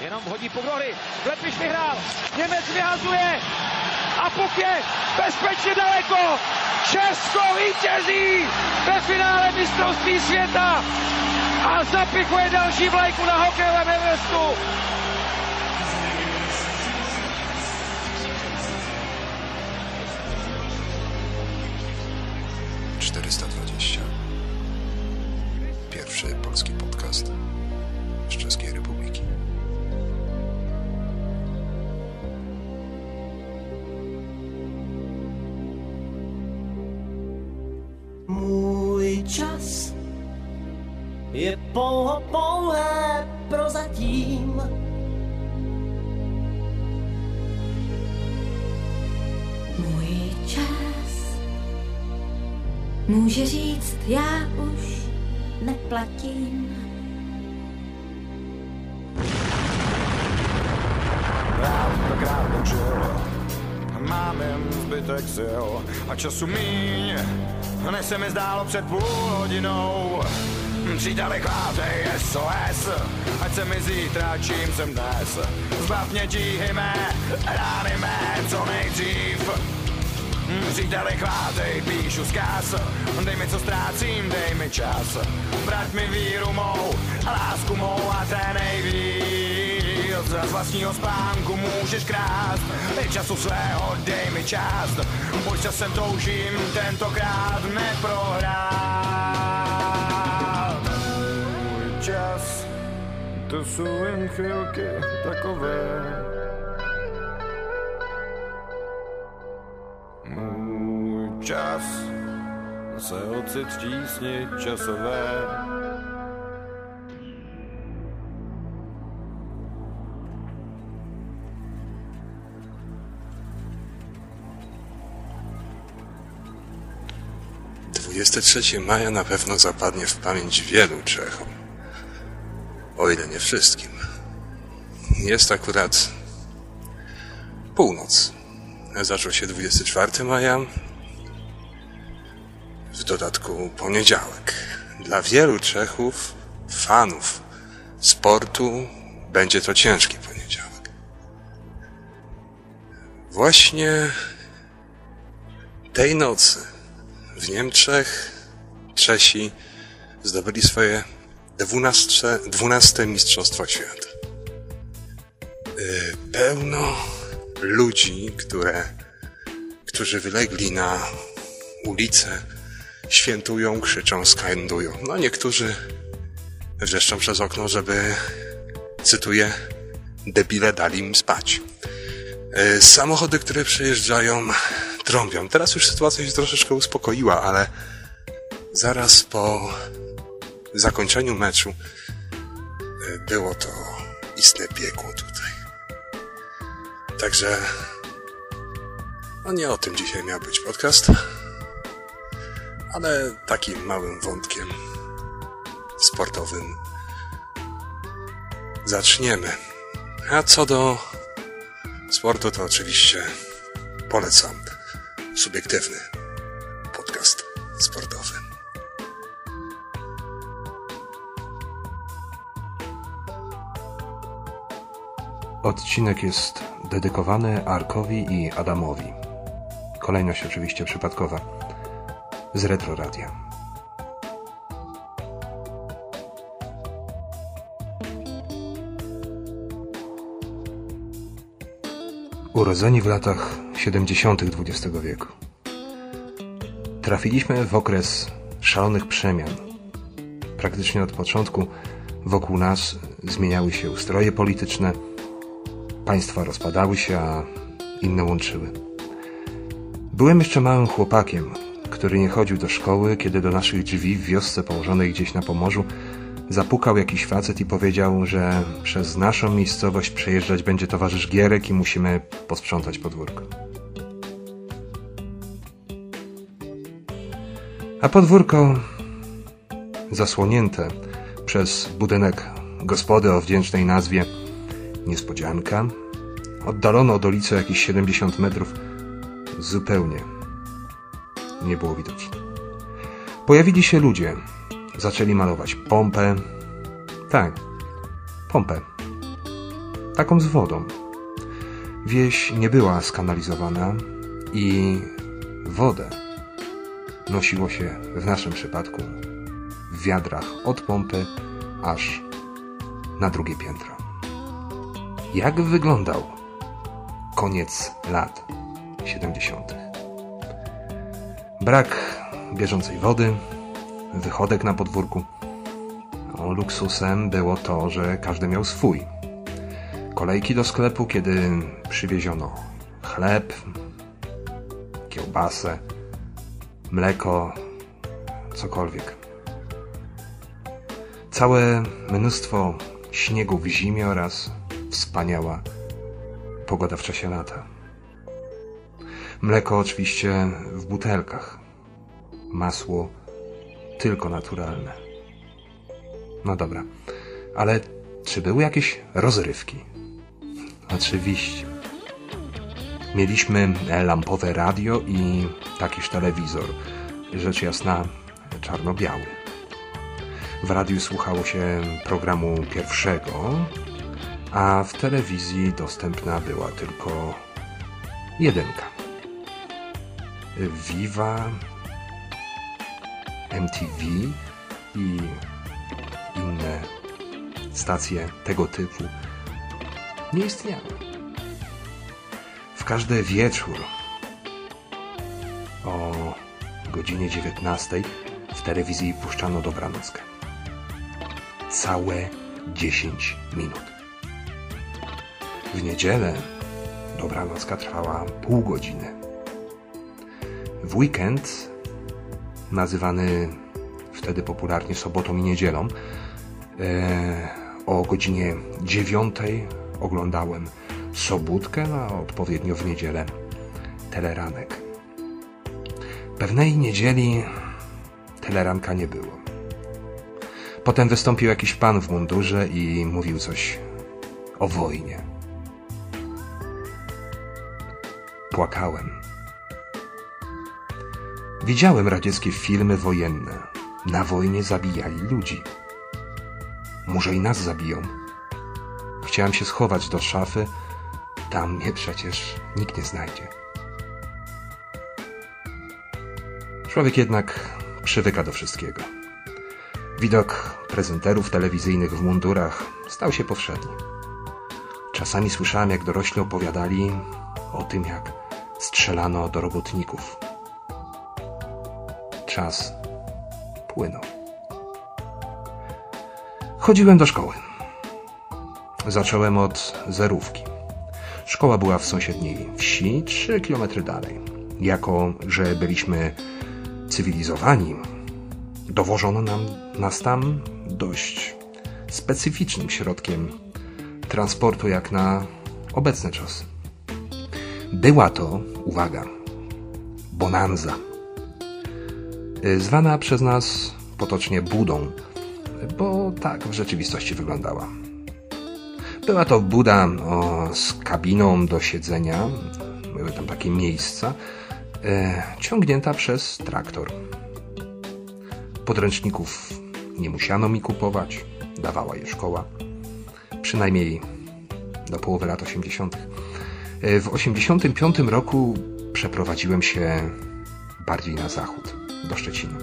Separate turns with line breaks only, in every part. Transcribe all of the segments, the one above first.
Jenom hodí Poglory. Klepiš vyhrál. Němec vyhazuje. A puk je bezpečně daleko. Česko vítězí ve finále mistrovství světa a zapichuje další vlajku na hokejovém Everestu.
Pouho pouhé prozatím.
Můj čas může říct, já už neplatím.
Rád zbytek sil a času míň, než se mi zdálo před půl hodinou. Příteli chvátej SOS, ať se mi zítra, čím jsem dnes. Zbav mě tíhy mé, rány mé, co nejdřív. Příteli chvátej, píšu zkaz. Dej mi co ztrácím, dej mi čas. Vrať mi víru mou lásku mou a té nejvíc. Z vlastního spánku můžeš krást. Dej času svého, dej mi čas Pojď časem toužím, tentokrát neprohrát Jsou jen chvilky takové Můj čas se ocit v časové.
Dwudzieste trzecie maja na pewno zapadnie w pamięć wielu Czechom. O ile nie wszystkim. Jest akurat północ. Zaczął się 24 maja, w dodatku poniedziałek. Dla wielu Czechów, fanów sportu, będzie to ciężki poniedziałek. Właśnie tej nocy w Niemczech Czesi zdobyli swoje 12, 12 Mistrzostwo Świata. Yy, Pełno ludzi, które, którzy wylegli na ulicę, świętują, krzyczą, skandują. No niektórzy wrzeszczą przez okno, żeby, cytuję, debile dali im spać. Yy, Samochody, które przejeżdżają, trąbią. Teraz już sytuacja się troszeczkę uspokoiła, ale zaraz po zakończeniu meczu yy, było to istne piekło tutaj. Także no nie o tym dzisiaj miał być podcast, ale takim małym wątkiem sportowym zaczniemy. A co do sportu, to oczywiście polecam subiektywny podcast sportowy. Odcinek jest dedykowany Arkowi i Adamowi. Kolejność oczywiście przypadkowa. Z Retro Radia. Urodzeni w latach 70. XX wieku. Trafiliśmy w okres szalonych przemian. Praktycznie od początku wokół nas zmieniały się ustroje polityczne, Państwa rozpadały się, a inne łączyły. Byłem jeszcze małym chłopakiem, który nie chodził do szkoły, kiedy do naszych drzwi w wiosce położonej gdzieś na Pomorzu zapukał jakiś facet i powiedział, że przez naszą miejscowość przejeżdżać będzie towarzysz Gierek i musimy posprzątać podwórko. A podwórko zasłonięte przez budynek gospody o wdzięcznej nazwie Niespodzianka, oddalono od ulicy jakieś 70 metrów, zupełnie nie było widoczne. Pojawili się ludzie, zaczęli malować pompę. Tak, pompę. taką z wodą. Wieś nie była skanalizowana i wodę nosiło się w naszym przypadku w wiadrach od pompy aż na drugie piętro. Jak wyglądał koniec lat 70. Brak bieżącej wody, wychodek na podwórku. O, luksusem było to, że każdy miał swój. Kolejki do sklepu, kiedy przywieziono chleb, kiełbasę, mleko, cokolwiek. Całe mnóstwo śniegu w zimie oraz wspaniała pogoda w czasie lata. Mleko oczywiście w butelkach. Masło tylko naturalne. No dobra, ale czy były jakieś rozrywki? Oczywiście. Mieliśmy lampowe radio i takiż telewizor, rzecz jasna czarno-biały. W radiu słuchało się programu pierwszego, a w telewizji dostępna była tylko jedynka. Viva, MTV i inne stacje tego typu nie istniały. W każdy wieczór o godzinie 19 w telewizji puszczano dobranockę. Całe 10 minut. W niedzielę dobranocka trwała pół godziny. W weekend, nazywany wtedy popularnie sobotą i niedzielą, e, o godzinie 9 oglądałem Sobótkę, a odpowiednio w niedzielę Teleranek. Pewnej niedzieli Teleranka nie było. Potem wystąpił jakiś pan w mundurze i mówił coś o wojnie. Płakałem. Widziałem radzieckie filmy wojenne. Na wojnie zabijali ludzi. Może i nas zabiją. Chciałem się schować do szafy. Tam mnie przecież nikt nie znajdzie. Człowiek jednak przywyka do wszystkiego. Widok prezenterów telewizyjnych w mundurach stał się powszedni. Czasami słyszałem, jak dorośli opowiadali o tym, jak strzelano do robotników. Czas płynął. Chodziłem do szkoły. Zacząłem od zerówki. Szkoła była w sąsiedniej wsi, trzy kilometry dalej. Jako, że byliśmy cywilizowani, dowożono nam, nas tam dość specyficznym środkiem transportu jak na obecne czasy. Była to, uwaga, bonanza. Zwana przez nas potocznie budą, bo tak w rzeczywistości wyglądała. Była to buda o, z kabiną do siedzenia, były tam takie miejsca, e, ciągnięta przez traktor. Podręczników nie musiano mi kupować, dawała je szkoła, przynajmniej do połowy lat 80. E, w 85 roku przeprowadziłem się bardziej na zachód, do Szczecina.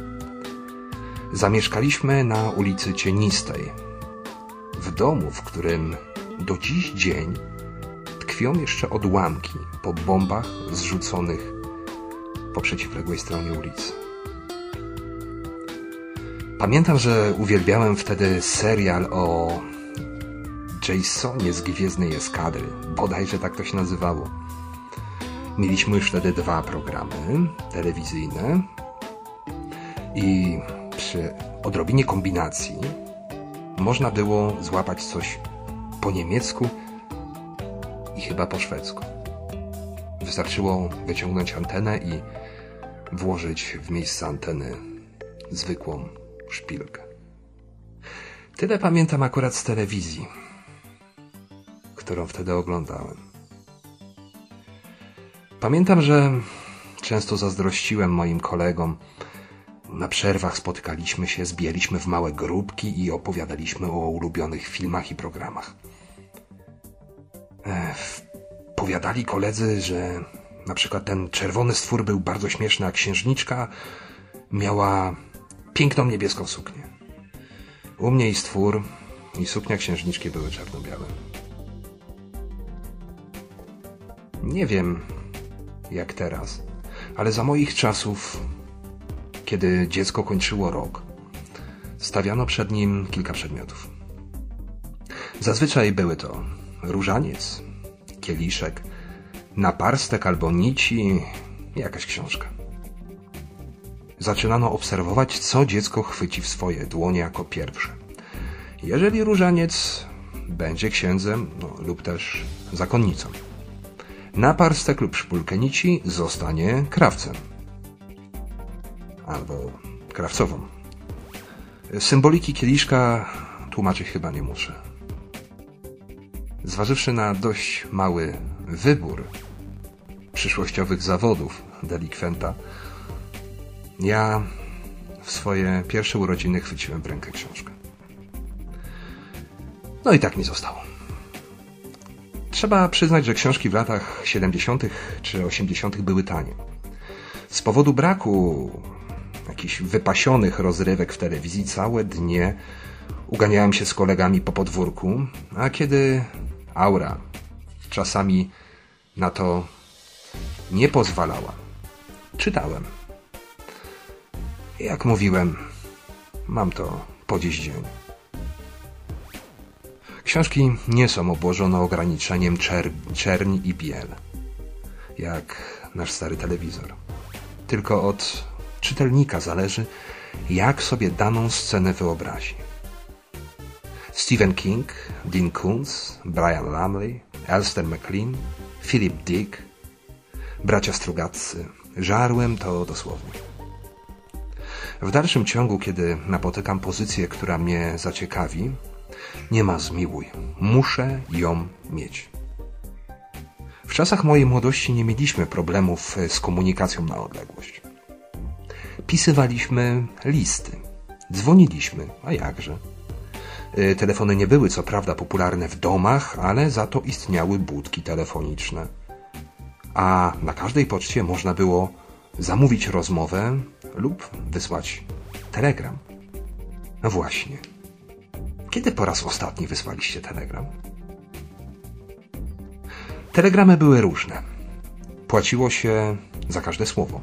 Zamieszkaliśmy na ulicy Cienistej, w domu, w którym do dziś dzień tkwią jeszcze odłamki po bombach zrzuconych po przeciwległej stronie ulicy. Pamiętam, że uwielbiałem wtedy serial o Jasonie z Gwiezdnej Eskadry. Bodajże tak to się nazywało. Mieliśmy już wtedy dwa programy telewizyjne i przy odrobinie kombinacji można było złapać coś po niemiecku i chyba po szwedzku. Wystarczyło wyciągnąć antenę i włożyć w miejsce anteny zwykłą szpilkę. Tyle pamiętam akurat z telewizji, którą wtedy oglądałem. Pamiętam, że często zazdrościłem moim kolegom. Na przerwach spotykaliśmy się, zbijaliśmy w małe grupki i opowiadaliśmy o ulubionych filmach i programach. E, powiadali koledzy, że na przykład ten czerwony stwór był bardzo śmieszny, a księżniczka miała piękną niebieską suknię. U mnie i stwór, i suknia księżniczki były czarno-białe. Nie wiem, jak teraz, ale za moich czasów, kiedy dziecko kończyło rok, stawiano przed nim kilka przedmiotów. Zazwyczaj były to różaniec, kieliszek, naparstek albo nici, jakaś książka. Zaczynano obserwować, co dziecko chwyci w swoje dłonie jako pierwsze. Jeżeli różaniec będzie księdzem no, lub też zakonnicą. Naparstek lub szpulkę nici zostanie krawcem. Albo krawcową. Symboliki kieliszka tłumaczyć chyba nie muszę. Zważywszy na dość mały wybór przyszłościowych zawodów delikwenta, ja w swoje pierwsze urodziny chwyciłem w rękę książkę. No i tak mi zostało. Trzeba przyznać, że książki w latach 70. czy 80. były tanie. Z powodu braku jakichś wypasionych rozrywek w telewizji całe dnie uganiałem się z kolegami po podwórku, a kiedy aura czasami na to nie pozwalała, czytałem. Jak mówiłem, mam to po dziś dzień. Książki nie są obłożone ograniczeniem czer i biel, jak nasz stary telewizor. Tylko od czytelnika zależy, jak sobie daną scenę wyobrazi. Stephen King, Dean Koontz, Brian Lumley, Elster McLean, Philip Dick, bracia Strugatcy. Żarłem to dosłownie. W dalszym ciągu, kiedy napotykam pozycję, która mnie zaciekawi, nie ma zmiłuj. Muszę ją mieć. W czasach mojej młodości nie mieliśmy problemów z komunikacją na odległość. Pisywaliśmy listy. Dzwoniliśmy, a jakże. Y, telefony nie były co prawda popularne w domach, ale za to istniały budki telefoniczne. A na każdej poczcie można było zamówić rozmowę lub wysłać telegram. No właśnie. Kiedy po raz ostatni wysłaliście telegram? Telegramy były różne. Płaciło się za każde słowo.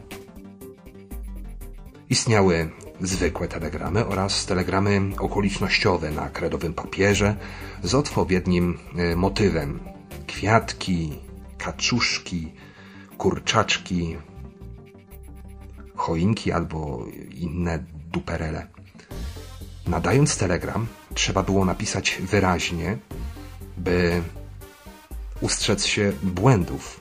Istniały zwykłe telegramy oraz telegramy okolicznościowe na kredowym papierze z odpowiednim e, motywem. Kwiatki, kaczuszki, kurczaczki, choinki albo inne duperele. Nadając telegram, trzeba było napisać wyraźnie, by ustrzec się błędów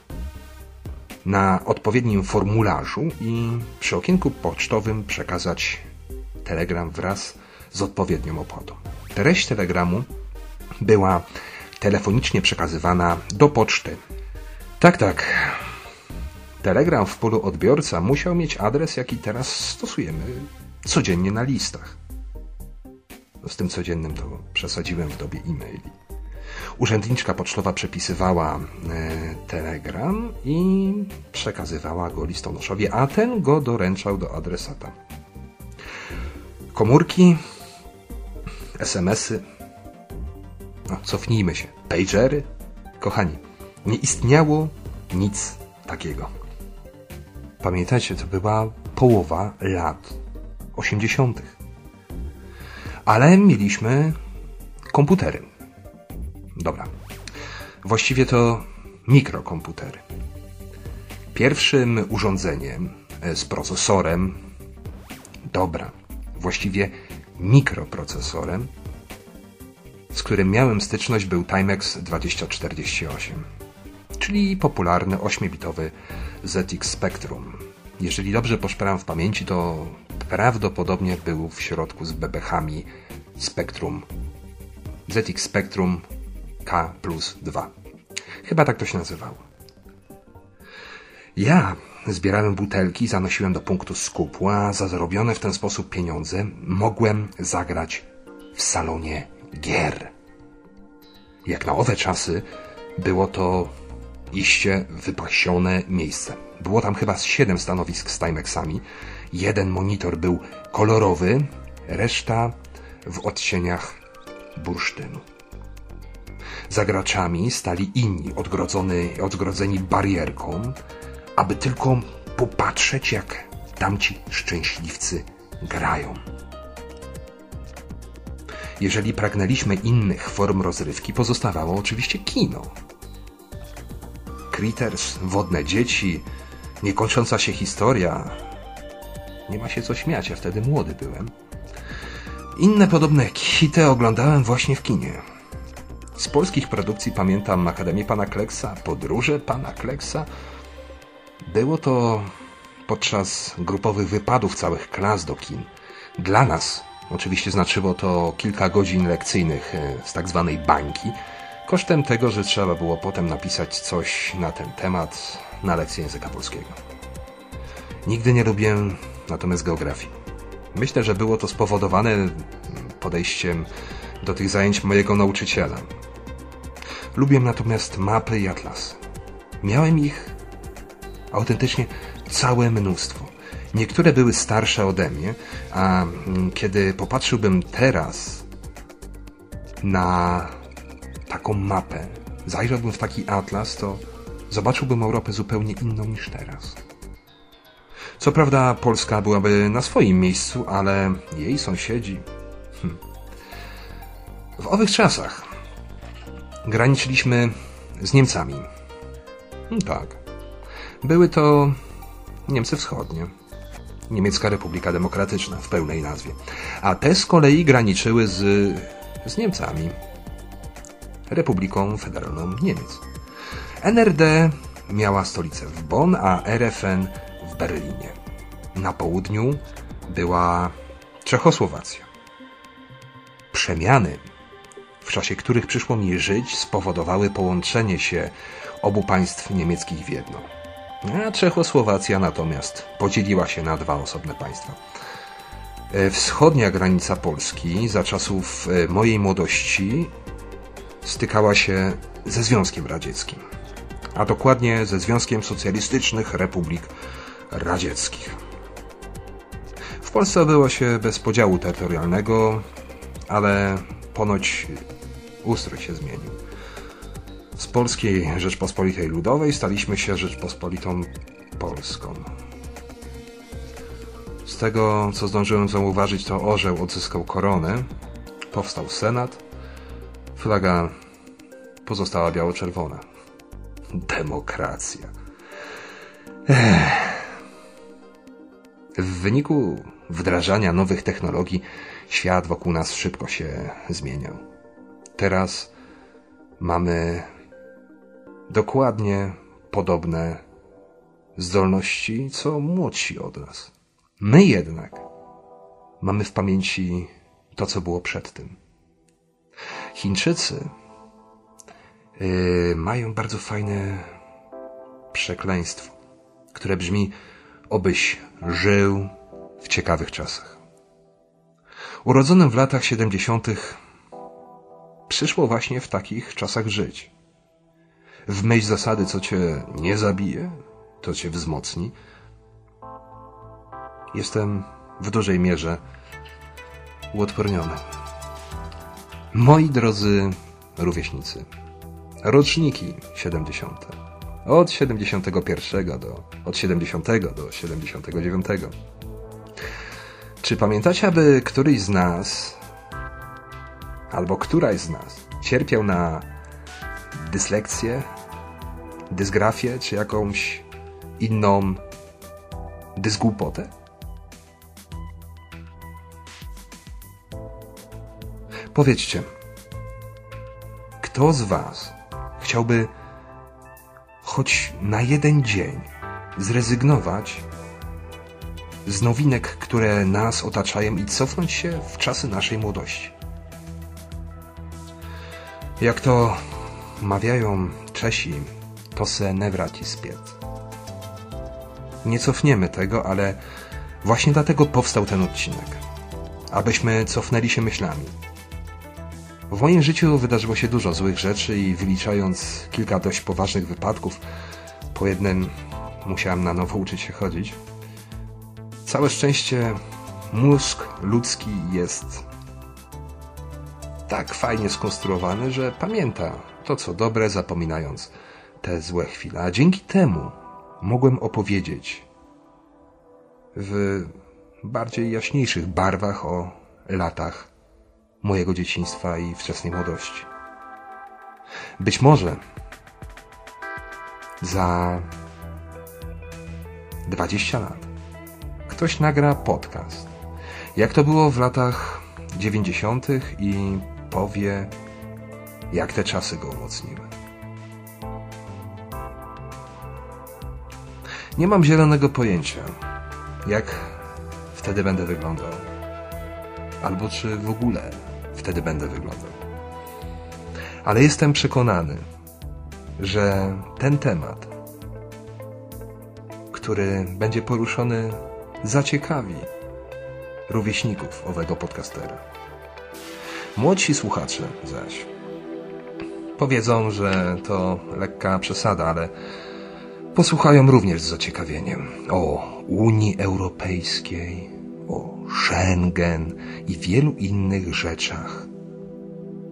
na odpowiednim formularzu i przy okienku pocztowym przekazać telegram wraz z odpowiednią opłatą. Treść telegramu była telefonicznie przekazywana do poczty. Tak, tak. Telegram w polu odbiorca musiał mieć adres, jaki teraz stosujemy codziennie na listach. Z tym codziennym to przesadziłem w dobie e-maili. Urzędniczka pocztowa przepisywała e, telegram i przekazywała go listonoszowi, a ten go doręczał do adresata. Komórki, SMS-y, no, cofnijmy się, pagery. Kochani, nie istniało nic takiego. Pamiętajcie, to była połowa lat 80. Ale mieliśmy komputery. Dobra. Właściwie to mikrokomputery. Pierwszym urządzeniem e, z procesorem, dobra, właściwie mikroprocesorem, z którym miałem styczność był Timex 2048, czyli popularny 8-bitowy ZX Spectrum. Jeżeli dobrze poszperam w pamięci, to prawdopodobnie był w środku z bebechami Spectrum ZX Spectrum K plus 2. Chyba tak to się nazywało. Ja zbierałem butelki, zanosiłem do punktu skupu, a za zarobione w ten sposób pieniądze mogłem zagrać w salonie gier. Jak na owe czasy Było to iście wypasione miejsce. Było tam chyba siedem stanowisk z Timexami. Jeden monitor był kolorowy, reszta w odcieniach bursztynu. Za graczami stali inni, odgrodzony, odgrodzeni barierką, aby tylko popatrzeć, jak tamci szczęśliwcy grają. Jeżeli pragnęliśmy innych form rozrywki, pozostawało oczywiście kino. Critters, wodne dzieci, niekończąca się historia. Nie ma się co śmiać, ja wtedy młody byłem. Inne podobne hity oglądałem właśnie w kinie. Z polskich produkcji pamiętam Akademię Pana Kleksa, Podróże Pana Kleksa. Było to podczas grupowych wypadów całych klas do kin. Dla nas oczywiście znaczyło to kilka godzin lekcyjnych e, z tak zwanej bańki, kosztem tego, że trzeba było potem napisać coś na ten temat na lekcji języka polskiego. Nigdy nie lubiłem natomiast geografii. Myślę, że było to spowodowane podejściem do tych zajęć mojego nauczyciela. Lubię natomiast mapy i atlasy. Miałem ich autentycznie całe mnóstwo. Niektóre były starsze ode mnie, a kiedy popatrzyłbym teraz na taką mapę, zajrzałbym w taki atlas, to zobaczyłbym Europę zupełnie inną niż teraz. Co prawda Polska byłaby na swoim miejscu, ale jej sąsiedzi. Hm. W owych czasach graniczyliśmy z Niemcami. Hmm, tak. Były to Niemcy Wschodnie. Niemiecka Republika Demokratyczna w pełnej nazwie. A te z kolei graniczyły z, z Niemcami. Republiką Federalną Niemiec. NRD miała stolicę w Bonn, a RFN w Berlinie. Na południu była Czechosłowacja. Przemiany, w czasie których przyszło mi żyć, spowodowały połączenie się obu państw niemieckich w jedno. A Czechosłowacja natomiast podzieliła się na dwa osobne państwa. E, wschodnia granica Polski za czasów e, mojej młodości stykała się ze Związkiem Radzieckim, a dokładnie ze Związkiem Socjalistycznych Republik Radzieckich. W Polsce było się bez podziału terytorialnego, ale ponoć ustrój się zmienił. Z Polskiej Rzeczpospolitej Ludowej staliśmy się Rzeczpospolitą Polską. Z tego, co zdążyłem zauważyć, to orzeł odzyskał koronę, powstał Senat, flaga pozostała biało-czerwona. Demokracja. Ech. W wyniku wdrażania nowych technologii świat wokół nas szybko się zmieniał. Teraz mamy dokładnie podobne zdolności, co młodsi od nas. My jednak mamy w pamięci to, co było przed tym. Chińczycy yy, mają bardzo fajne przekleństwo, które brzmi obyś żył w ciekawych czasach. Urodzonym w latach 70. przyszło właśnie w takich czasach żyć. W myśl zasady, co cię nie zabije, to cię wzmocni. Jestem w dużej mierze uodporniony. Moi drodzy rówieśnicy, roczniki 70. Od 71 do, od 70 do 79. Czy pamiętacie, aby któryś z nas, albo któraś z nas, cierpiał na dyslekcję, dysgrafię, czy jakąś inną dysgłupotę? Powiedzcie, kto z Was chciałby choć na jeden dzień zrezygnować z nowinek, które nas otaczają i cofnąć się w czasy naszej młodości. Jak to mawiają Czesi, to se ne wraci spiet. Nie cofniemy tego, ale właśnie dlatego powstał ten odcinek. Abyśmy cofnęli się myślami. W moim życiu wydarzyło się dużo złych rzeczy i wyliczając kilka dość poważnych wypadków, po jednym musiałem na nowo uczyć się chodzić. Całe szczęście mózg ludzki jest tak fajnie skonstruowany, że pamięta to, co dobre, zapominając te złe chwile. A dzięki temu mogłem opowiedzieć w bardziej jaśniejszych barwach o latach mojego dzieciństwa i wczesnej młodości. Być może za 20 lat ktoś nagra podcast, jak to było w latach 90. i powie, jak te czasy go umocniły. Nie mam zielonego pojęcia, jak wtedy będę wyglądał. Albo czy w ogóle wtedy będę wyglądał. Ale jestem przekonany, że ten temat, który będzie poruszony, zaciekawi rówieśników owego podcastera. Młodsi słuchacze zaś powiedzą, że to lekka przesada, ale posłuchają również z zaciekawieniem o Unii Europejskiej, Schengen i wielu innych rzeczach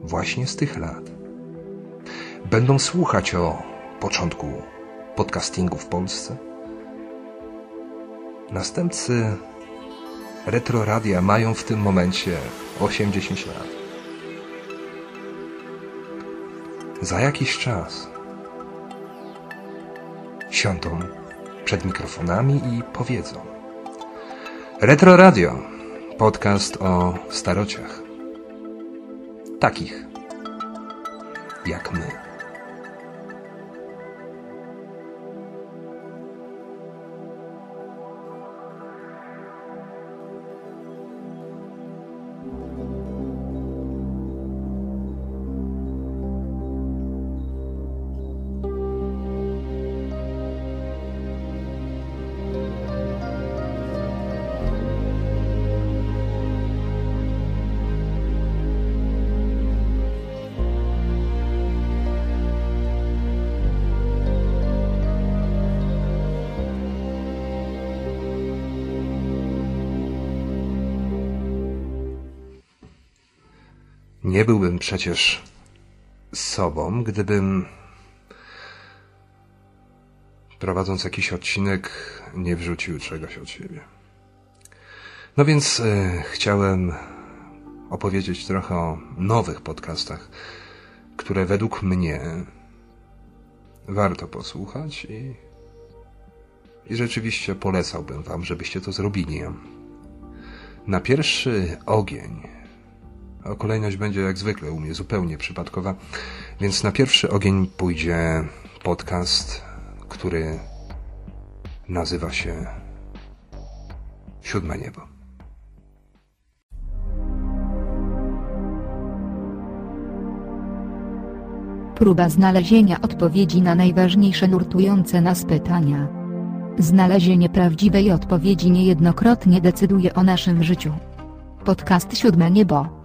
właśnie z tych lat. Będą słuchać o początku podcastingu w Polsce. Następcy Retroradia mają w tym momencie 80 lat. Za jakiś czas siądą przed mikrofonami i powiedzą Retro Radio, podcast o starociach. Takich jak my. Nie byłbym przecież sobą, gdybym prowadząc jakiś odcinek nie wrzucił czegoś od siebie. No więc e, chciałem opowiedzieć trochę o nowych podcastach, które według mnie warto posłuchać i, i rzeczywiście polecałbym wam, żebyście to zrobili. Na pierwszy ogień a kolejność będzie jak zwykle u mnie zupełnie przypadkowa, więc na pierwszy ogień pójdzie podcast, który nazywa się Siódme Niebo.
Próba znalezienia odpowiedzi na najważniejsze nurtujące nas pytania. Znalezienie prawdziwej odpowiedzi niejednokrotnie decyduje o naszym życiu. Podcast Siódme Niebo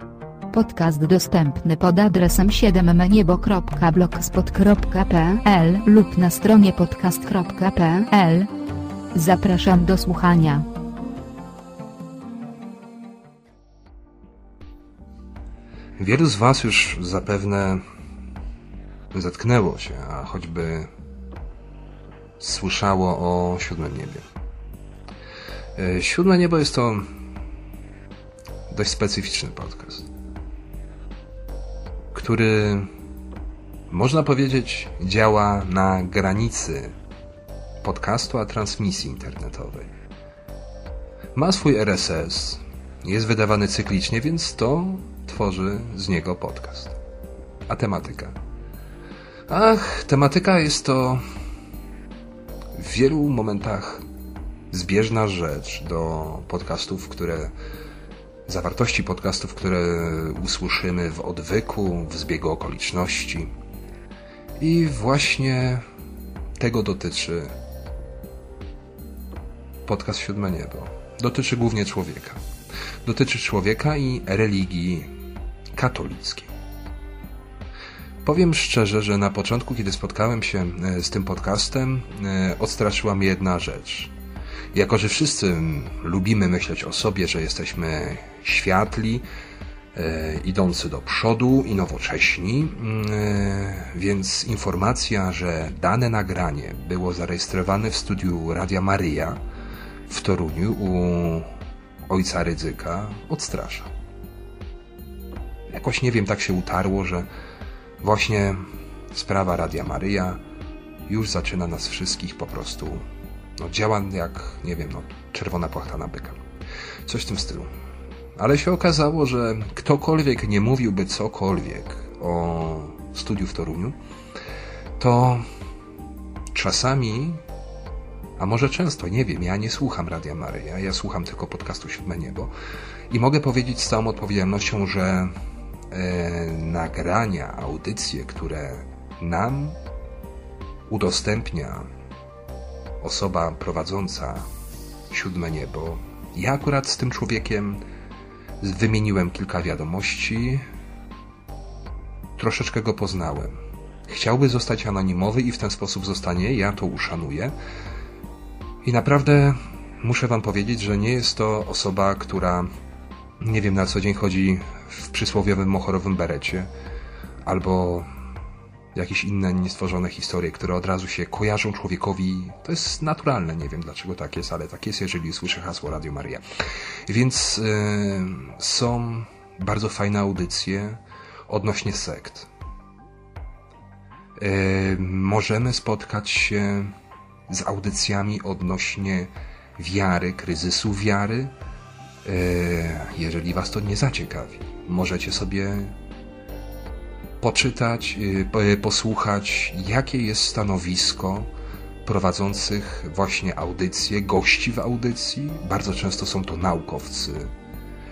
Podcast dostępny pod adresem 7mniebo.blogspot.pl lub na stronie podcast.pl. Zapraszam do słuchania.
Wielu z Was już zapewne zetknęło się, a choćby słyszało o Siódmym Niebie. E, Siódme Niebo jest to dość specyficzny podcast który można powiedzieć działa na granicy podcastu a transmisji internetowej. Ma swój RSS, jest wydawany cyklicznie, więc to tworzy z niego podcast. A tematyka? Ach, tematyka jest to w wielu momentach zbieżna rzecz do podcastów, które zawartości podcastów, które usłyszymy w odwyku, w zbiegu okoliczności. I właśnie tego dotyczy podcast Siódme Niebo. Dotyczy głównie człowieka. Dotyczy człowieka i religii katolickiej. Powiem szczerze, że na początku, kiedy spotkałem się e, z tym podcastem, e, odstraszyła mnie jedna rzecz. Jako, że wszyscy lubimy myśleć o sobie, że jesteśmy światli, e, idący do przodu i nowocześni, więc informacja, że dane nagranie było zarejestrowane w studiu Radia Maryja w Toruniu u ojca Rydzyka odstrasza. Jakoś nie wiem, tak się utarło, że Właśnie sprawa Radia Maryja już zaczyna nas wszystkich po prostu, no działa jak, nie wiem, no czerwona płachta na byka. Coś w tym stylu. Ale się okazało, że ktokolwiek nie mówiłby cokolwiek o studiu w Toruniu, to czasami, a może często, nie wiem, ja nie słucham Radia Maryja, ja słucham tylko podcastu Siódme Niebo i mogę powiedzieć z całą odpowiedzialnością, że e, nagrania, audycje, które nam udostępnia osoba prowadząca siódme niebo. Ja akurat z tym człowiekiem wymieniłem kilka wiadomości, troszeczkę go poznałem. Chciałby zostać anonimowy i w ten sposób zostanie, ja to uszanuję. I naprawdę muszę Wam powiedzieć, że nie jest to osoba, która nie wiem, na co dzień chodzi w przysłowiowym mochorowym berecie, albo jakieś inne niestworzone historie, które od razu się kojarzą człowiekowi. To jest naturalne, nie wiem dlaczego tak jest, ale tak jest, jeżeli słyszę hasło Radio Maria. Więc yy, są bardzo fajne audycje odnośnie sekt. Yy, możemy spotkać się z audycjami odnośnie wiary, kryzysu wiary, E, jeżeli Was to nie zaciekawi, możecie sobie poczytać, e, posłuchać, jakie jest stanowisko prowadzących właśnie audycje, gości w audycji. Bardzo często są to naukowcy,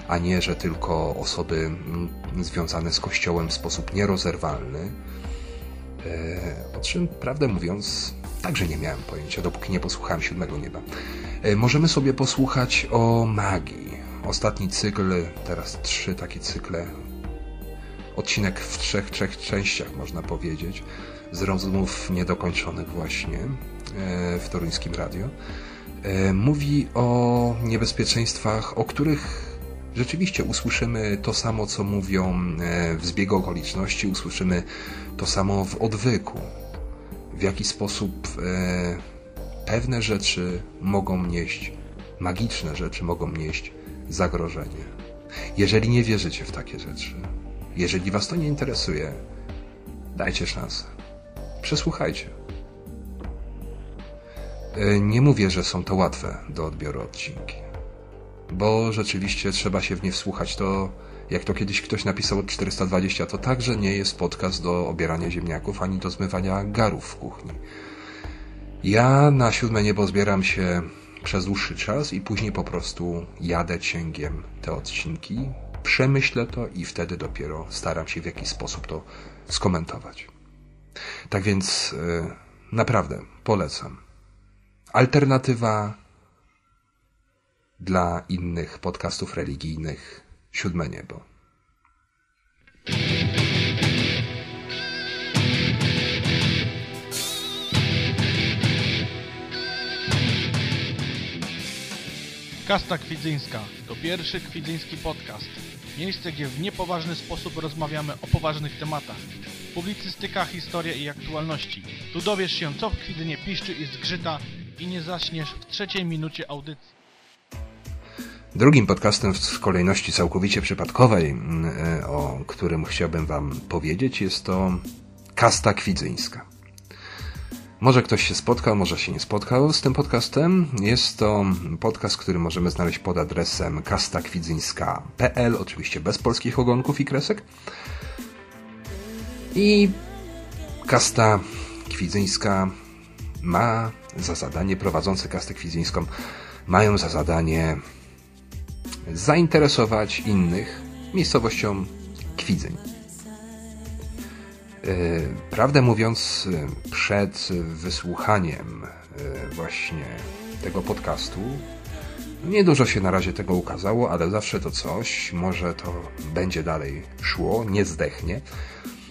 a nie, że tylko osoby mm, związane z Kościołem w sposób nierozerwalny. E, o czym, prawdę mówiąc, także nie miałem pojęcia, dopóki nie posłuchałem Siódmego Nieba. Możemy sobie posłuchać o magii, ostatni cykl, teraz trzy takie cykle, odcinek w trzech, trzech częściach można powiedzieć, z rozmów niedokończonych właśnie e, w Toruńskim Radio, e, mówi o niebezpieczeństwach, o których rzeczywiście usłyszymy to samo, co mówią e, w zbiegu okoliczności, usłyszymy to samo w odwyku. W jaki sposób pewne rzeczy mogą nieść, magiczne rzeczy mogą nieść zagrożenie. Jeżeli nie wierzycie w takie rzeczy, jeżeli Was to nie interesuje, dajcie szansę. Przesłuchajcie. E, nie mówię, że są to łatwe do odbioru odcinki, bo rzeczywiście trzeba się w nie wsłuchać. To, jak to kiedyś ktoś napisał od 420, to także nie jest podcast do obierania ziemniaków ani do zmywania garów w kuchni. Ja na siódme niebo zbieram się przez dłuższy czas i później po prostu jadę cięgiem te odcinki, przemyślę to i wtedy dopiero staram się w jakiś sposób to skomentować. Tak więc yy, naprawdę polecam. Alternatywa dla innych podcastów religijnych Siódme Niebo.
Kasta Kwidzyńska to pierwszy kwidzyński podcast. Miejsce, gdzie w niepoważny sposób rozmawiamy o poważnych tematach. Publicystyka, historia i aktualności. Tu dowiesz się, co w Kwidzynie piszczy i zgrzyta i nie zaśniesz w trzeciej minucie audycji.
Drugim podcastem w kolejności całkowicie przypadkowej, mm, e, o którym chciałbym Wam powiedzieć, jest to Kasta Kwidzyńska. Może ktoś się spotkał, może się nie spotkał z tym podcastem. Jest to podcast, który możemy znaleźć pod adresem kastakwidzyńska.pl, oczywiście bez polskich ogonków i kresek. I Kasta Kwidzyńska ma za zadanie, prowadzący Kastę Kwidzyńską mają za zadanie zainteresować innych miejscowością Kwidzyń. E, prawdę mówiąc, e, przed wysłuchaniem e, właśnie tego podcastu niedużo się na razie tego ukazało, ale zawsze to coś, może to będzie dalej szło, nie zdechnie.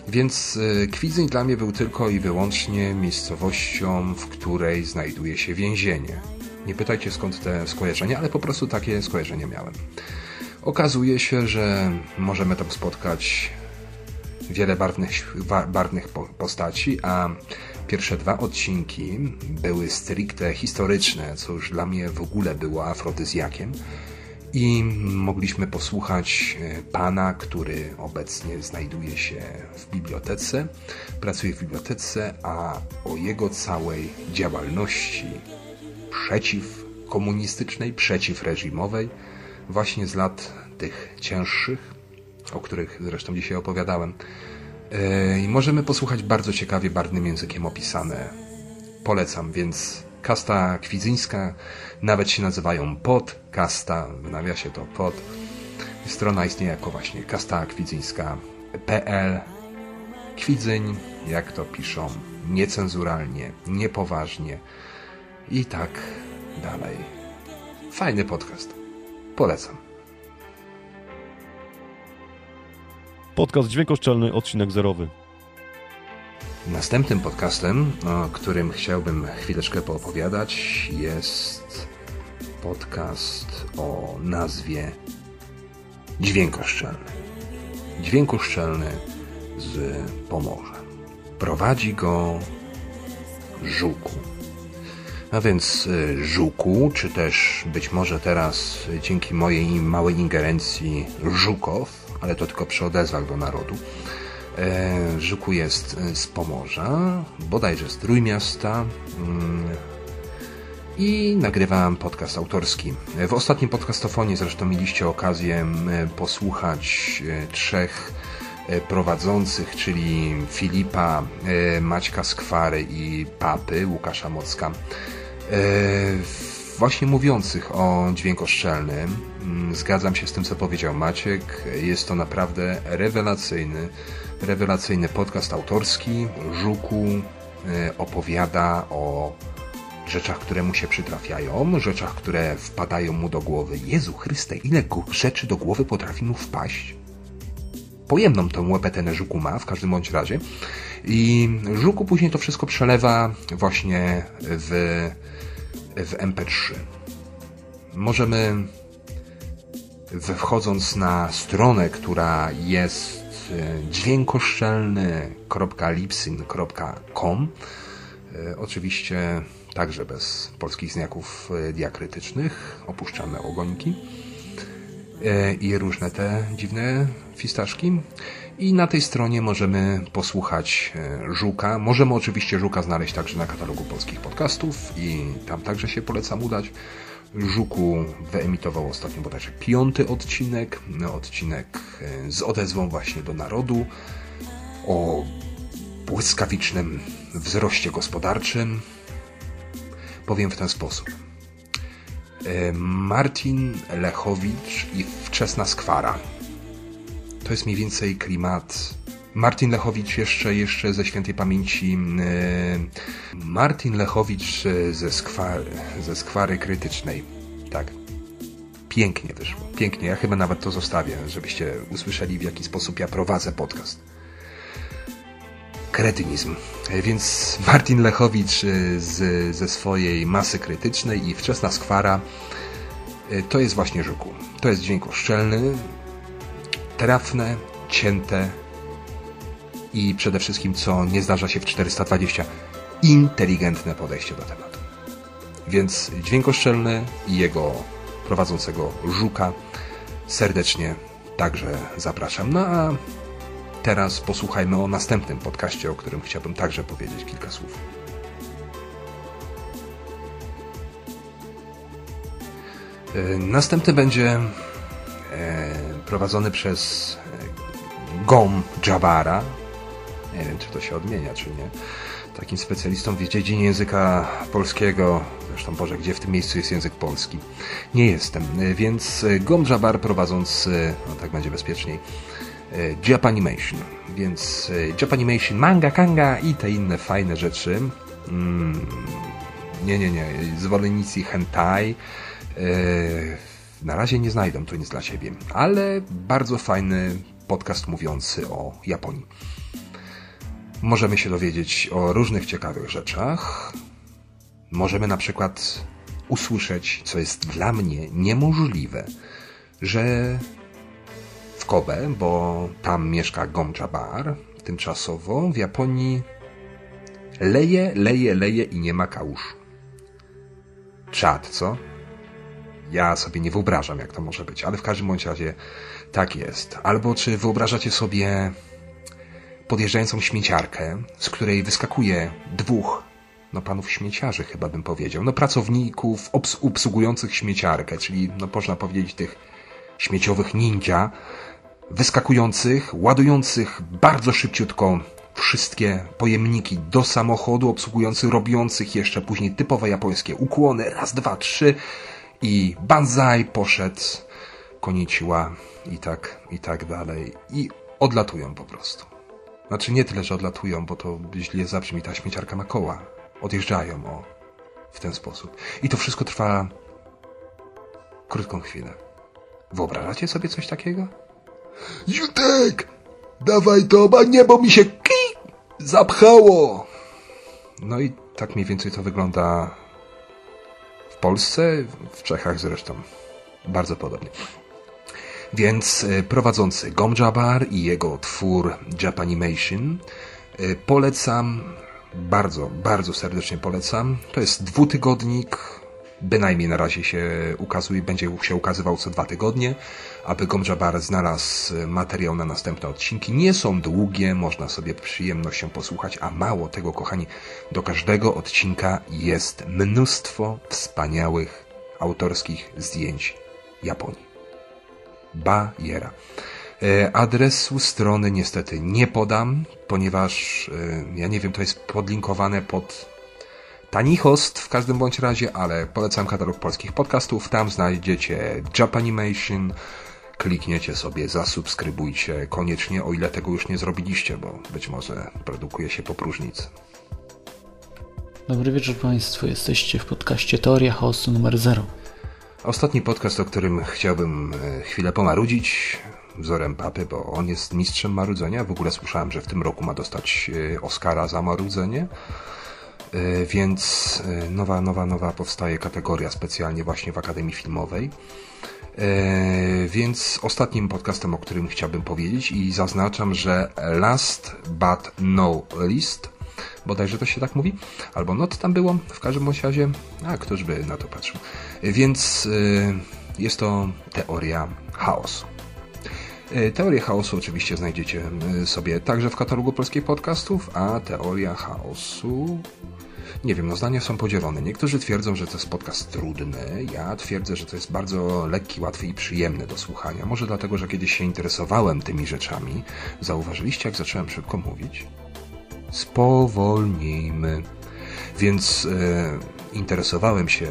Więc Kwidzyń dla mnie był tylko i wyłącznie miejscowością, w której znajduje się więzienie. Nie pytajcie skąd te skojarzenia, ale po prostu takie skojarzenie miałem. Okazuje się, że możemy tam spotkać wiele barwnych, barwnych postaci, a pierwsze dwa odcinki były stricte historyczne, co już dla mnie w ogóle było afrodyzjakiem. I mogliśmy posłuchać e, pana, który obecnie znajduje się w bibliotece, pracuje w bibliotece, a o jego całej działalności przeciwkomunistycznej, przeciwreżimowej, właśnie z lat tych cięższych, o których zresztą dzisiaj opowiadałem. E, I możemy posłuchać bardzo ciekawie, barwnym językiem opisane. Polecam, więc kasta kwidzyńska, nawet się nazywają pod, kasta, w nawiasie to pod. Strona istnieje jako właśnie kasta kwidzyńska.pl Kwidzyń, jak to piszą, niecenzuralnie, niepoważnie i tak dalej. Fajny podcast. Polecam.
Podcast dźwiękoszczelny, odcinek zerowy.
Następnym podcastem, o którym chciałbym chwileczkę poopowiadać, jest podcast o nazwie Dźwiękoszczelny. Dźwiękoszczelny z Pomorza. Prowadzi go Żuku. A więc y, Żuku, czy też być może teraz dzięki mojej małej ingerencji Żukow, ale to tylko przy odezwach do narodu. E, Żuku jest e, z Pomorza, bodajże z Trójmiasta mm, i nagrywam podcast autorski. W ostatnim podcastofonie zresztą mieliście okazję posłuchać e, trzech prowadzących, czyli Filipa, Maćka Skwary i Papy, Łukasza Mocka właśnie mówiących o dźwiękoszczelnym. Mm, zgadzam się z tym, co powiedział Maciek. Jest to naprawdę rewelacyjny, rewelacyjny podcast autorski. Żuku e, opowiada o rzeczach, które mu się przytrafiają, rzeczach, które wpadają mu do głowy. Jezu Chryste, ile rzeczy do głowy potrafi mu wpaść? Pojemną tą łepetenę Żuku ma, w każdym bądź razie. I Żuku później to wszystko przelewa właśnie w w MP3. Możemy, wchodząc na stronę, która jest e, dźwiękoszczelny.lipsyn.com e, oczywiście także bez polskich znaków e, diakrytycznych, opuszczamy ogoniki i różne te dziwne fistaszki. I na tej stronie możemy posłuchać Żuka. Możemy oczywiście Żuka znaleźć także na katalogu polskich podcastów i tam także się polecam udać. Żuku wyemitował ostatnio bodajże piąty odcinek, no, odcinek e, z odezwą właśnie do narodu o błyskawicznym wzroście gospodarczym. Powiem w ten sposób. E, Martin Lechowicz i Wczesna Skwara to jest mniej więcej klimat. Martin Lechowicz jeszcze, jeszcze ze świętej pamięci. E, Martin Lechowicz e, ze, skwary, ze skwary krytycznej. Tak. Pięknie wyszło. Pięknie. Ja chyba nawet to zostawię, żebyście usłyszeli, w jaki sposób ja prowadzę podcast. Kretynizm. Więc Martin Lechowicz z, ze swojej masy krytycznej i wczesna skwara to jest właśnie Żuku. To jest dźwięk oszczelny, trafne, cięte i przede wszystkim, co nie zdarza się w 420, inteligentne podejście do tematu. Więc dźwiękoszczelny i jego prowadzącego Żuka serdecznie także zapraszam. No a teraz posłuchajmy o następnym podcaście, o którym chciałbym także powiedzieć kilka słów. E, następny będzie E, prowadzony przez e, Gom Jabara. Nie wiem, czy to się odmienia, czy nie. Takim specjalistą w dziedzinie języka polskiego. Zresztą, Boże, gdzie w tym miejscu jest język polski? Nie jestem. E, więc Gom Jabar prowadząc, no tak będzie bezpieczniej, Japanimation. Więc Japanimation, manga, kanga i te inne fajne rzeczy. Mm, nie, nie, nie. Zwolennicy hentai. Na razie nie znajdą to nic dla siebie, ale bardzo fajny podcast mówiący o Japonii. Możemy się dowiedzieć o różnych ciekawych rzeczach. Możemy na przykład usłyszeć, co jest dla mnie niemożliwe, że w Kobe, bo tam mieszka Gomja Bar, tymczasowo w Japonii leje, leje, leje i nie ma kałuż. Czad, co? Ja sobie nie wyobrażam, jak to może być, ale w każdym bądź razie tak jest. Albo czy wyobrażacie sobie podjeżdżającą śmieciarkę, z której wyskakuje dwóch, no panów śmieciarzy chyba bym powiedział, no pracowników obs obsługujących śmieciarkę, czyli no można powiedzieć tych śmieciowych ninja, wyskakujących, ładujących bardzo szybciutko wszystkie pojemniki do samochodu, obsługujących, robiących jeszcze później typowe japońskie ukłony, raz, dwa, trzy i banzai poszedł, koniciła i tak, i tak dalej. I odlatują po prostu. Znaczy nie tyle, że odlatują, bo to źle zabrzmi, ta śmieciarka ma koła. Odjeżdżają, o, w ten sposób. I to wszystko trwa krótką chwilę. Wyobrażacie sobie coś takiego? Jutek! Dawaj to, a nie, bo mi się ki zapchało! No i tak mniej więcej to wygląda w Polsce, w Czechach zresztą. Bardzo podobnie. Więc e, prowadzący Gomjabar i jego twór Japanimation e, polecam, bardzo, bardzo serdecznie polecam. To jest dwutygodnik, bynajmniej na razie się ukazuje, będzie się ukazywał co dwa tygodnie, aby Gomjabar znalazł materiał na następne odcinki. Nie są długie, można sobie przyjemnością posłuchać, a mało tego, kochani, do każdego odcinka jest mnóstwo wspaniałych autorskich zdjęć Japonii. Bajera. E, adresu strony niestety nie podam, ponieważ e, ja nie wiem, to jest podlinkowane pod tani host w każdym bądź razie, ale polecam katalog polskich podcastów. Tam znajdziecie Japanimation. Klikniecie sobie, zasubskrybujcie koniecznie, o ile tego już nie zrobiliście, bo być może produkuje się po próżnicy.
Dobry wieczór Państwu, jesteście w podcaście Teoria Chaosu numer 0.
Ostatni podcast, o którym chciałbym e, chwilę pomarudzić, wzorem papy, bo on jest mistrzem marudzenia. W ogóle słyszałem, że w tym roku ma dostać e, Oscara za marudzenie. E, więc nowa, nowa, nowa powstaje kategoria specjalnie właśnie w Akademii Filmowej. Więc ostatnim podcastem, o którym chciałbym powiedzieć i zaznaczam, że last but no least bodajże to się tak mówi, albo not tam było, w każdym razie, a ktoś by na to patrzył. Więc y, jest to teoria chaosu. Y, teorię chaosu oczywiście znajdziecie y, sobie także w katalogu polskich podcastów, a teoria chaosu nie wiem, no zdania są podzielone. Niektórzy twierdzą, że to jest podcast trudny, ja twierdzę, że to jest bardzo lekki, łatwy i przyjemny do słuchania. Może dlatego, że kiedyś się interesowałem tymi rzeczami. Zauważyliście, jak zacząłem szybko mówić? Spowolnijmy. Więc e, interesowałem się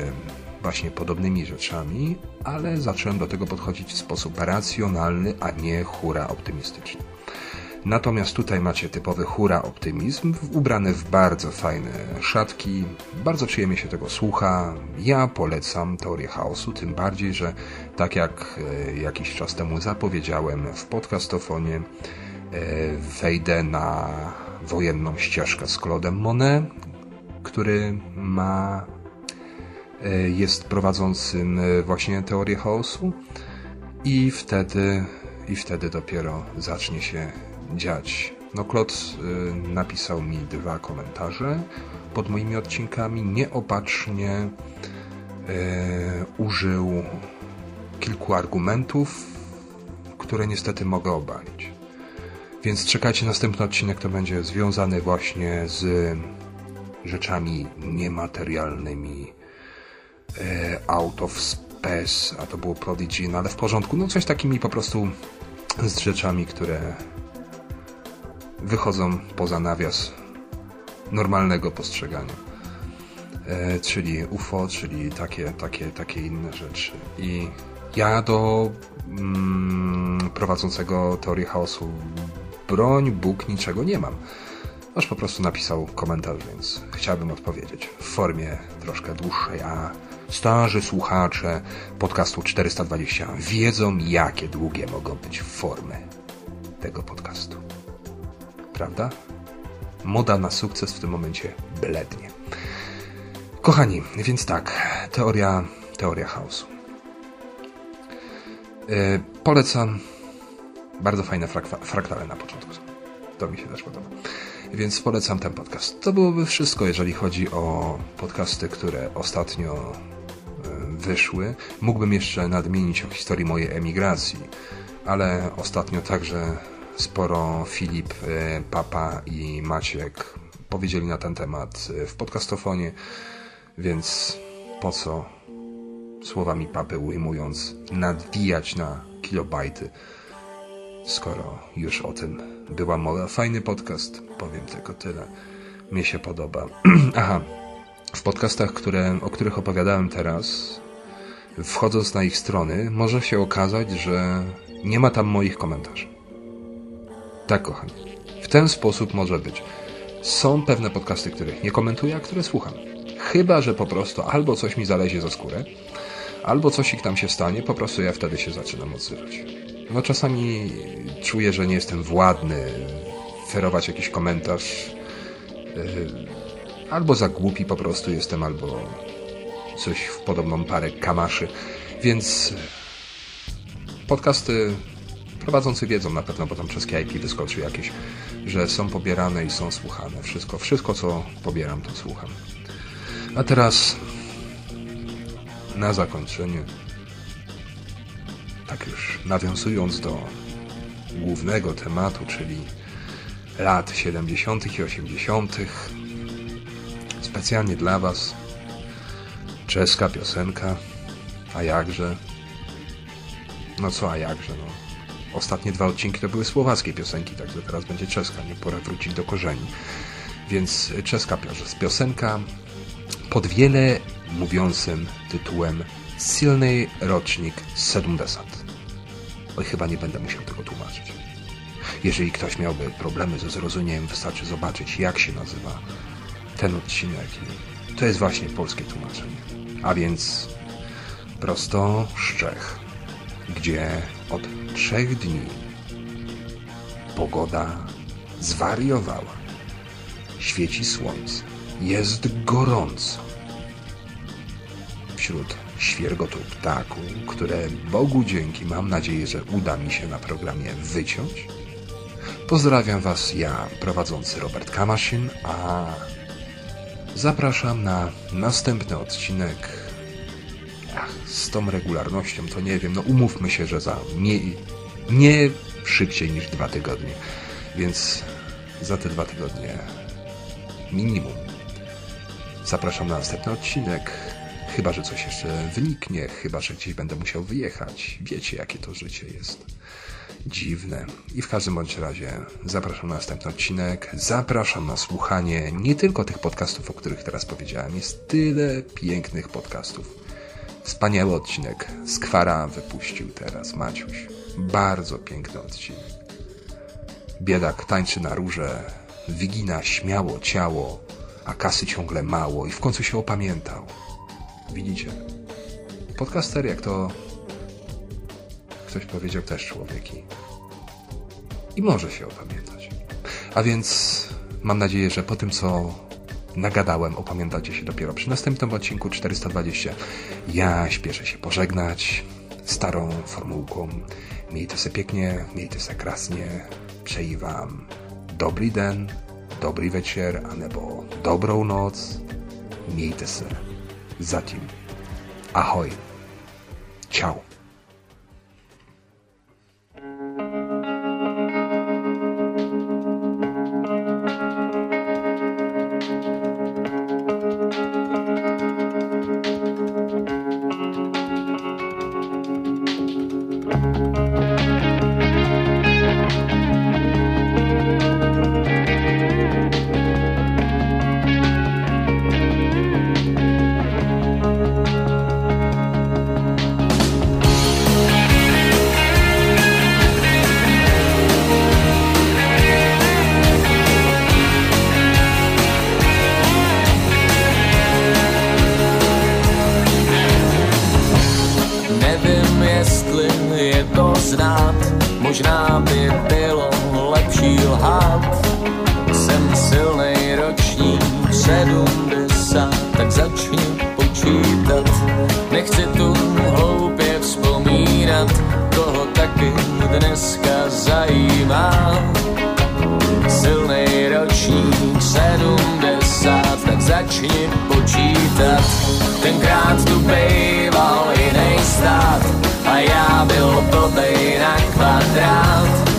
właśnie podobnymi rzeczami, ale zacząłem do tego podchodzić w sposób racjonalny, a nie hura optymistyczny. Natomiast tutaj macie typowy hura optymizm, ubrany w bardzo fajne szatki. Bardzo przyjemnie się tego słucha. Ja polecam teorię chaosu, tym bardziej, że tak jak e, jakiś czas temu zapowiedziałem w podcastofonie, e, wejdę na wojenną ścieżkę z Claude'em Monet, który ma e, jest prowadzącym e, właśnie teorię chaosu i wtedy i wtedy dopiero zacznie się dziać. No Claude e, napisał mi dwa komentarze pod moimi odcinkami, nieopatrznie e, użył kilku argumentów, które niestety mogę obalić. Więc czekajcie, następny odcinek to będzie związany właśnie z rzeczami niematerialnymi. E, out of space, a to było Prodigy, no ale w porządku. No coś takimi po prostu z rzeczami, które wychodzą poza nawias normalnego postrzegania. E, czyli UFO, czyli takie, takie, takie inne rzeczy. I ja do mm, prowadzącego teorię chaosu broń, Bóg, niczego nie mam. Aż po prostu napisał komentarz, więc chciałbym odpowiedzieć w formie troszkę dłuższej, a starzy słuchacze podcastu 420 wiedzą, jakie długie mogą być formy tego podcastu. Prawda? moda na sukces w tym momencie blednie. Kochani, więc tak, teoria, teoria chaosu. Yy, polecam bardzo fajne frak fraktale na początku. To mi się też podoba. Więc polecam ten podcast. To byłoby wszystko, jeżeli chodzi o podcasty, które ostatnio wyszły. Mógłbym jeszcze nadmienić o historii mojej emigracji, ale ostatnio także sporo Filip, e, Papa i Maciek powiedzieli na ten temat e, w podcastofonie, więc po co słowami papy ujmując nadwijać na kilobajty, skoro już o tym była mowa. Fajny podcast, powiem tylko tyle. Mnie się podoba. Aha, w podcastach, które, o których opowiadałem teraz, wchodząc na ich strony, może się okazać, że nie ma tam moich komentarzy. Tak, kochani. W ten sposób może być. Są pewne podcasty, których nie komentuję, a które słucham. Chyba, że po prostu albo coś mi zalezie za skórę, albo coś ich tam się stanie, po prostu ja wtedy się zaczynam odzywać. No czasami czuję, że nie jestem władny ferować jakiś komentarz. Yy, albo za głupi po prostu jestem, albo coś w podobną parę kamaszy. Więc podcasty prowadzący wiedzą na pewno, bo tam przez IP wyskoczy jakieś, że są pobierane i są słuchane. Wszystko, wszystko co pobieram, to słucham. A teraz na zakończenie, tak już nawiązując do głównego tematu, czyli lat 70. i 80., specjalnie dla Was czeska piosenka, a jakże? No co, a jakże, no. Ostatnie dwa odcinki to były słowackie piosenki, także teraz będzie czeska, nie pora wrócić do korzeni. Więc czeska piosenka pod wiele mówiącym tytułem Silny rocznik 70. Chyba nie będę musiał tego tłumaczyć. Jeżeli ktoś miałby problemy ze zrozumieniem, wystarczy zobaczyć, jak się nazywa ten odcinek. To jest właśnie polskie tłumaczenie a więc prosto z Czech, gdzie od trzech dni pogoda zwariowała. Świeci słońce, jest gorąco. Wśród świergotu ptaku, które Bogu dzięki mam nadzieję, że uda mi się na programie wyciąć. Pozdrawiam Was ja, prowadzący Robert Kamaszyn, a Zapraszam na następny odcinek. Ach, z tą regularnością to nie wiem, no umówmy się, że za nie, nie szybciej niż dwa tygodnie. Więc za te dwa tygodnie minimum. Zapraszam na następny odcinek. Chyba, że coś jeszcze wyniknie, chyba, że gdzieś będę musiał wyjechać. Wiecie, jakie to życie jest dziwne. I w każdym bądź razie zapraszam na następny odcinek. Zapraszam na słuchanie nie tylko tych podcastów, o których teraz powiedziałem. Jest tyle pięknych podcastów. Wspaniały odcinek. Skwara wypuścił teraz Maciuś. Bardzo piękny odcinek. Biedak tańczy na róże, wygina śmiało ciało, a kasy ciągle mało i w końcu się opamiętał. Widzicie? Podcaster jak to ktoś powiedział też człowieki. I może się opamiętać. A więc mam nadzieję, że po tym, co nagadałem, opamiętacie się dopiero przy następnym odcinku 420. Ja śpieszę się pożegnać starą formułką. Miejcie se pięknie, miejcie se krasnie. Przej wam dobry den, dobry wieczór, a nebo dobrą noc. Miejcie se. Zatim. Ahoj. Ciao.
Začni počítat. Tenkrát tu bejval jiný stát a já byl blbej na kvadrát.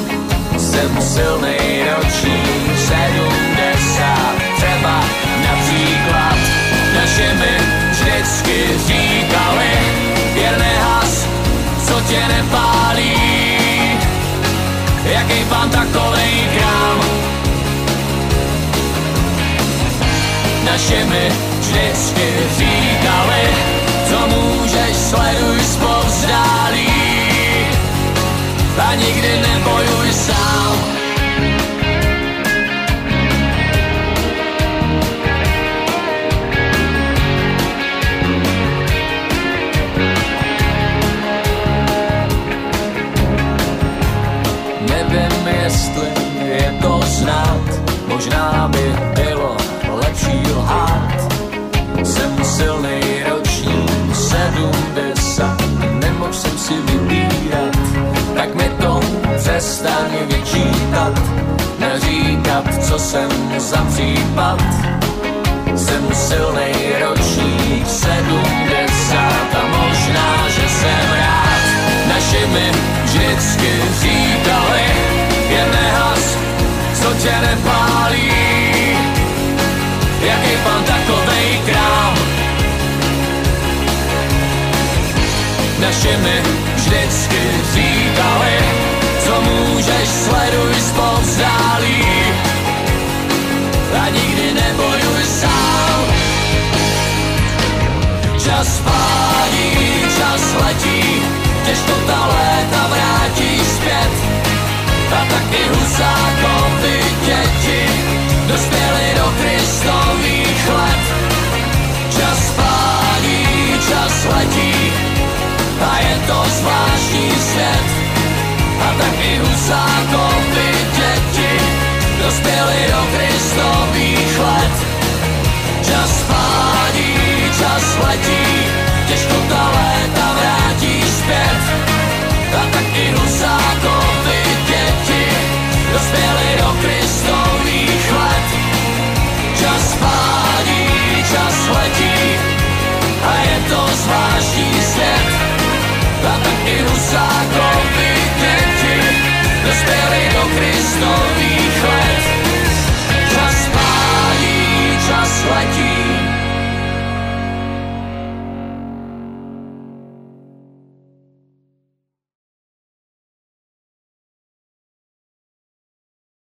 Jsem silný ročník naše mi vždycky říkali, co můžeš, sleduj zpovzdálí a nikdy nebojuj sám. Přestaň vyčítat, neříkat, co jsem za případ. Jsem silný ročník, sedmdesát a možná, že jsem rád. Naši mi vždycky říkali, je nehas, co tě nepálí. Jaký pan takovej král, naši mi čas pádí, čas letí, těžko ta léta vrátí zpět. A taky husákovi děti dospěli do kristových let. Čas pádí, čas letí, a je to zvláštní svět. A taky husákovi děti dospěli do kristových let. Čas pádí, čas letí,